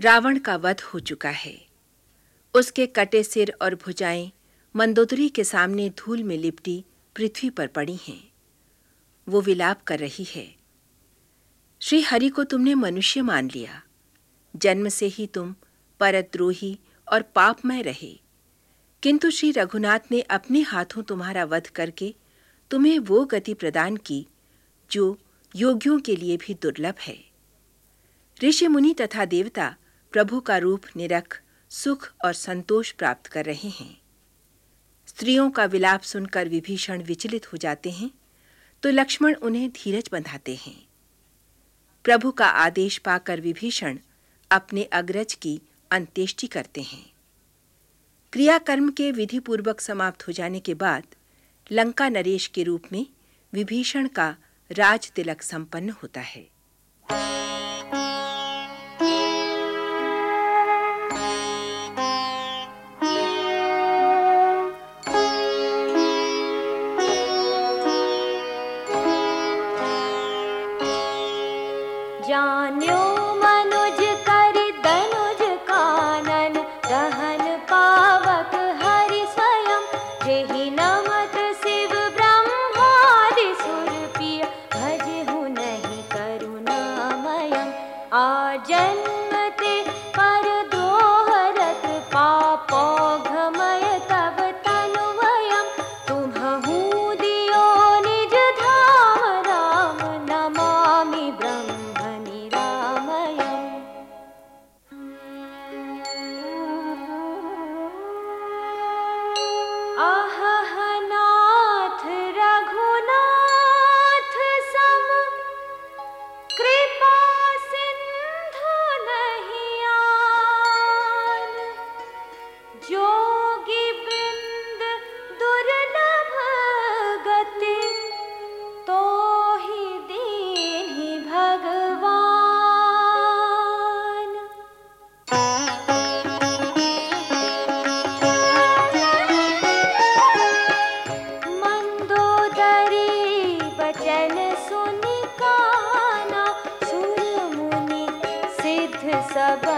रावण का वध हो चुका है। उसके कटे सिर और भुजाएँ मंदोदरी के सामने धूल में लिपटी पृथ्वी पर पड़ी हैं। वो विलाप कर रही है। श्री हरि को तुमने मनुष्य मान लिया। जन्म से ही तुम परद्रोही और पापमय रहे। किंतु श्री रघुनाथ ने अपने हाथों तुम्हारा वध करके तुम्हें वो गति प्रदान की, जो योगियों के लिए भी दुर्लभ है। ऋषि मुनि तथा देवता प्रभु का रूप निरख, सुख और संतोष प्राप्त कर रहे हैं। स्त्रियों का विलाप सुनकर विभीषण विचलित हो जाते हैं तो लक्ष्मण उन्हें धीरज बंधाते हैं। प्रभु का आदेश पाकर विभीषण अपने अग्रज की अंत्येष्टि करते हैं। क्रियाकर्म के विधि पूर्वक समाप्त हो जाने के बाद लंका नरेश के रूप में विभीषण का राज तिलक संपन्न होता है।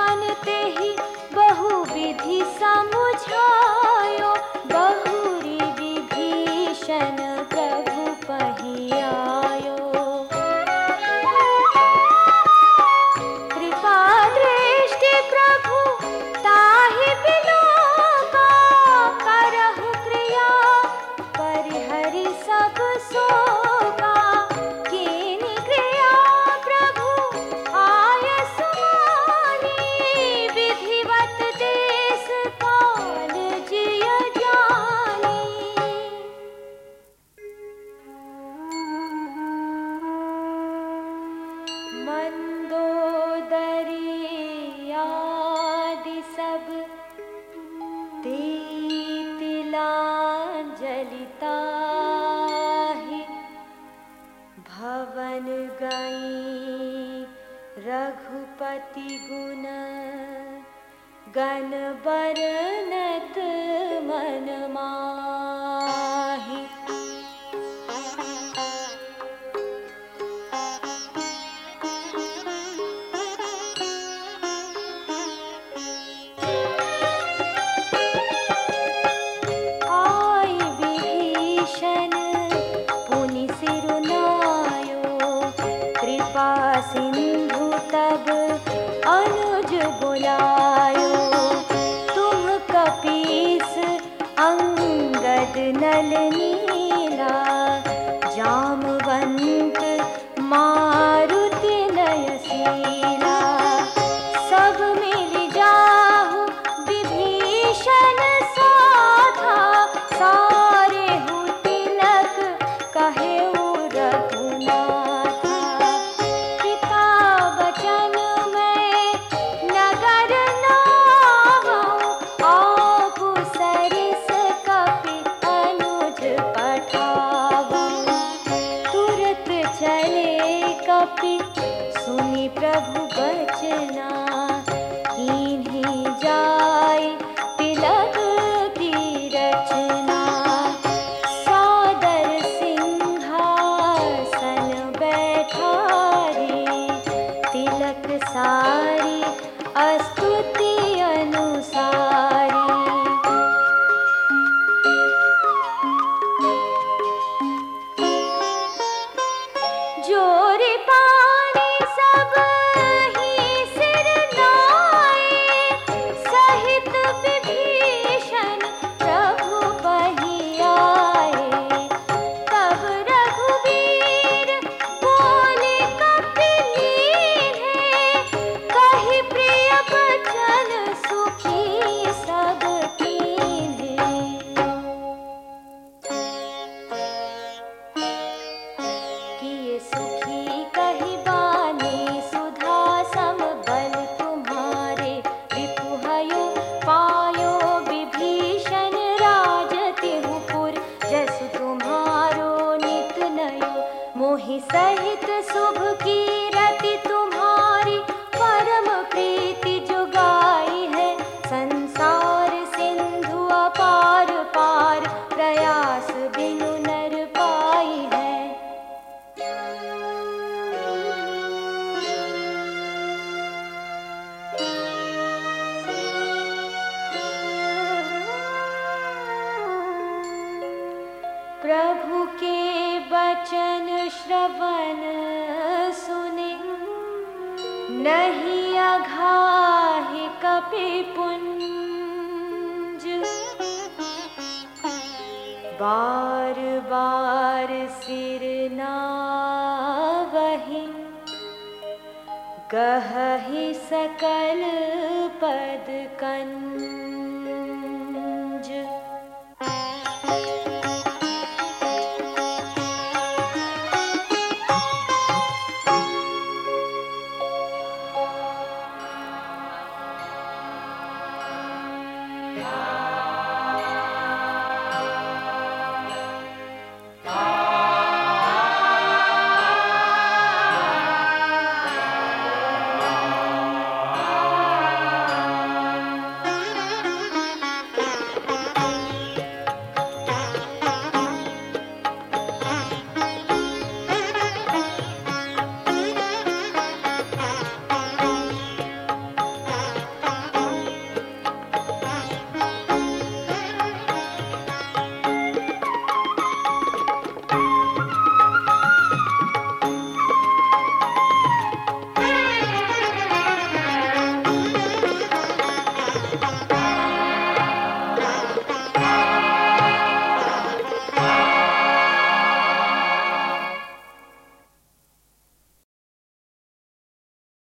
मनते ही बहु विधि समझा। रघुपति गुण गण बरनत मन माही प्रभु बचना। So. घाहि कपिपुञ्ज बार बार सिर नावहि गहहि सकल पद कन्